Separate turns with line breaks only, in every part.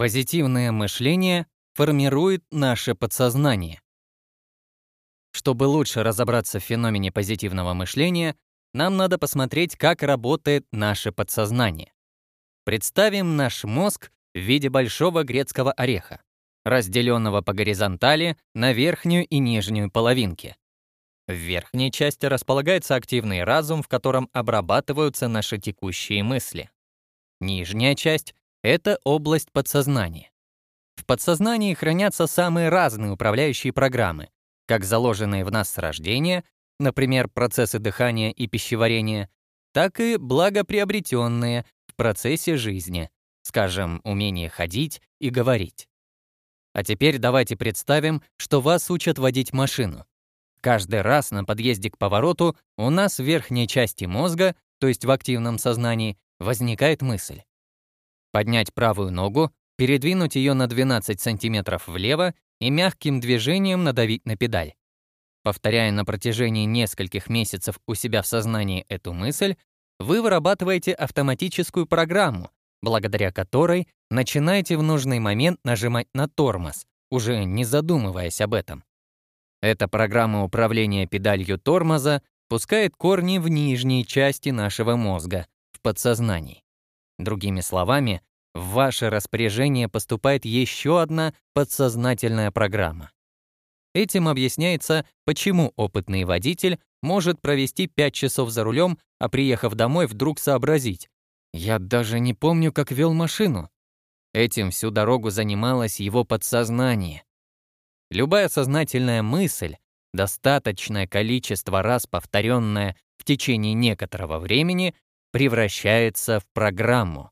Позитивное мышление формирует наше подсознание. Чтобы лучше разобраться в феномене позитивного мышления, нам надо посмотреть, как работает наше подсознание. Представим наш мозг в виде большого грецкого ореха, разделенного по горизонтали на верхнюю и нижнюю половинки. В верхней части располагается активный разум, в котором обрабатываются наши текущие мысли. Нижняя часть это область подсознания. В подсознании хранятся самые разные управляющие программы, как заложенные в нас с рождения, например, процессы дыхания и пищеварения, так и благоприобретенные в процессе жизни, скажем, умение ходить и говорить. А теперь давайте представим, что вас учат водить машину. Каждый раз на подъезде к повороту у нас в верхней части мозга, то есть в активном сознании, возникает мысль. Поднять правую ногу, передвинуть ее на 12 сантиметров влево и мягким движением надавить на педаль. Повторяя на протяжении нескольких месяцев у себя в сознании эту мысль, вы вырабатываете автоматическую программу, благодаря которой начинаете в нужный момент нажимать на тормоз, уже не задумываясь об этом. Эта программа управления педалью тормоза пускает корни в нижней части нашего мозга, в подсознании. Другими словами, в ваше распоряжение поступает еще одна подсознательная программа. Этим объясняется, почему опытный водитель может провести 5 часов за рулем, а приехав домой, вдруг сообразить. «Я даже не помню, как вел машину». Этим всю дорогу занималось его подсознание. Любая сознательная мысль, достаточное количество раз повторенная в течение некоторого времени, превращается в программу.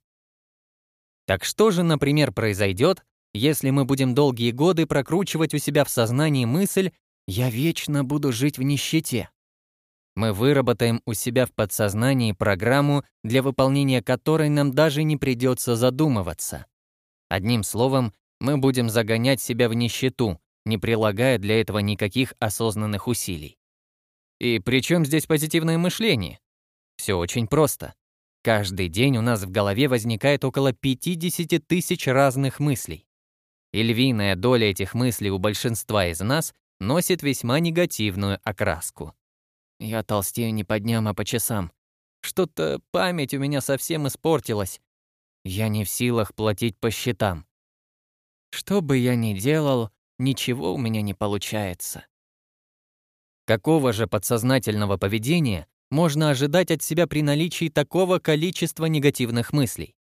Так что же, например, произойдет, если мы будем долгие годы прокручивать у себя в сознании мысль «я вечно буду жить в нищете»? Мы выработаем у себя в подсознании программу, для выполнения которой нам даже не придется задумываться. Одним словом, мы будем загонять себя в нищету, не прилагая для этого никаких осознанных усилий. И при чем здесь позитивное мышление? Все очень просто. Каждый день у нас в голове возникает около 50 тысяч разных мыслей. И львиная доля этих мыслей у большинства из нас носит весьма негативную окраску. Я толстею не по дням, а по часам. Что-то память у меня совсем испортилась. Я не в силах платить по счетам. Что бы я ни делал, ничего у меня не получается. Какого же подсознательного поведения можно ожидать от себя при наличии такого количества негативных мыслей?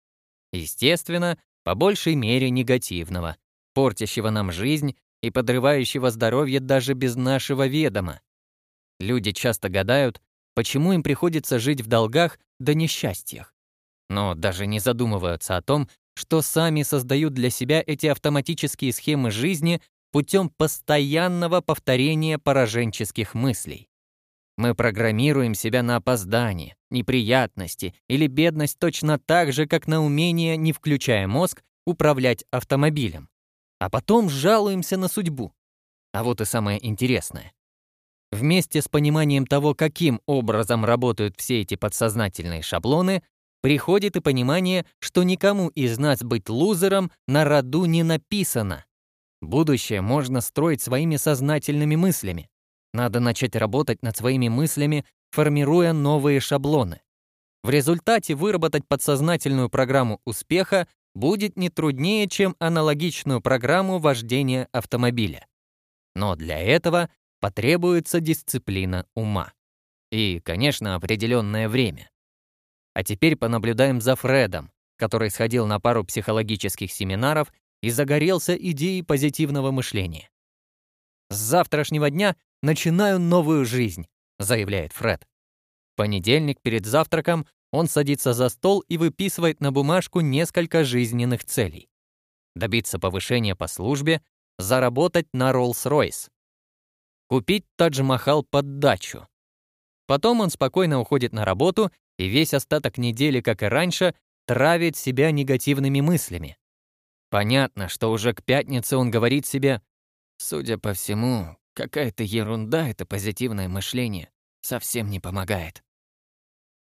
Естественно, по большей мере негативного, портящего нам жизнь и подрывающего здоровье даже без нашего ведома. Люди часто гадают, почему им приходится жить в долгах да несчастьях. Но даже не задумываются о том, что сами создают для себя эти автоматические схемы жизни путем постоянного повторения пораженческих мыслей. Мы программируем себя на опоздание, неприятности или бедность точно так же, как на умение, не включая мозг, управлять автомобилем. А потом жалуемся на судьбу. А вот и самое интересное. Вместе с пониманием того, каким образом работают все эти подсознательные шаблоны, приходит и понимание, что никому из нас быть лузером на роду не написано. Будущее можно строить своими сознательными мыслями. Надо начать работать над своими мыслями, формируя новые шаблоны. В результате выработать подсознательную программу успеха будет не труднее, чем аналогичную программу вождения автомобиля. Но для этого потребуется дисциплина ума. И, конечно, определенное время. А теперь понаблюдаем за Фредом, который сходил на пару психологических семинаров и загорелся идеей позитивного мышления. «С завтрашнего дня начинаю новую жизнь», — заявляет Фред. В понедельник перед завтраком он садится за стол и выписывает на бумажку несколько жизненных целей. Добиться повышения по службе, заработать на Rolls-Royce, купить Тадж-Махал под дачу. Потом он спокойно уходит на работу и весь остаток недели, как и раньше, травит себя негативными мыслями. Понятно, что уже к пятнице он говорит себе, судя по всему, какая-то ерунда это позитивное мышление, совсем не помогает.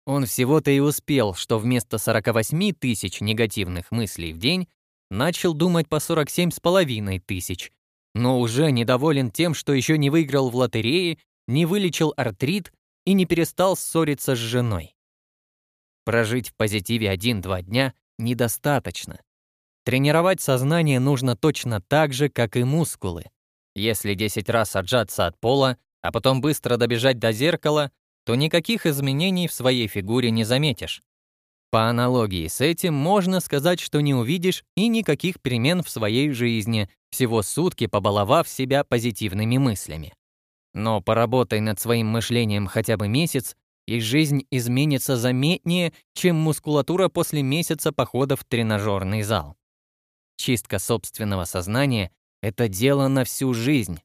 Он всего-то и успел, что вместо 48 тысяч негативных мыслей в день начал думать по 47 с половиной тысяч, но уже недоволен тем, что еще не выиграл в лотерее, не вылечил артрит и не перестал ссориться с женой. Прожить в позитиве один-два дня недостаточно. Тренировать сознание нужно точно так же, как и мускулы. Если 10 раз отжаться от пола, а потом быстро добежать до зеркала, то никаких изменений в своей фигуре не заметишь. По аналогии с этим можно сказать, что не увидишь и никаких перемен в своей жизни, всего сутки побаловав себя позитивными мыслями. Но поработай над своим мышлением хотя бы месяц, и жизнь изменится заметнее, чем мускулатура после месяца похода в тренажерный зал. Чистка собственного сознания — это дело на всю жизнь.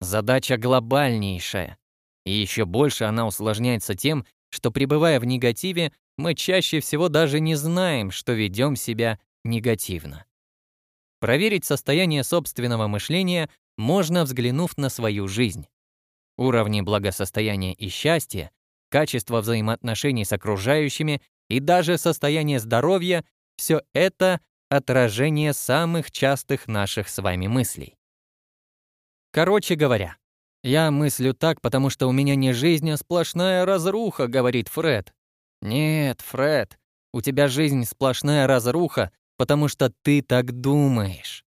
Задача глобальнейшая. И еще больше она усложняется тем, что, пребывая в негативе, мы чаще всего даже не знаем, что ведем себя негативно. Проверить состояние собственного мышления можно, взглянув на свою жизнь. Уровни благосостояния и счастья, качество взаимоотношений с окружающими и даже состояние здоровья — все это отражение самых частых наших с вами мыслей. Короче говоря, я мыслю так, потому что у меня не жизнь, а сплошная разруха, говорит Фред. Нет, Фред, у тебя жизнь сплошная разруха, потому что ты так думаешь.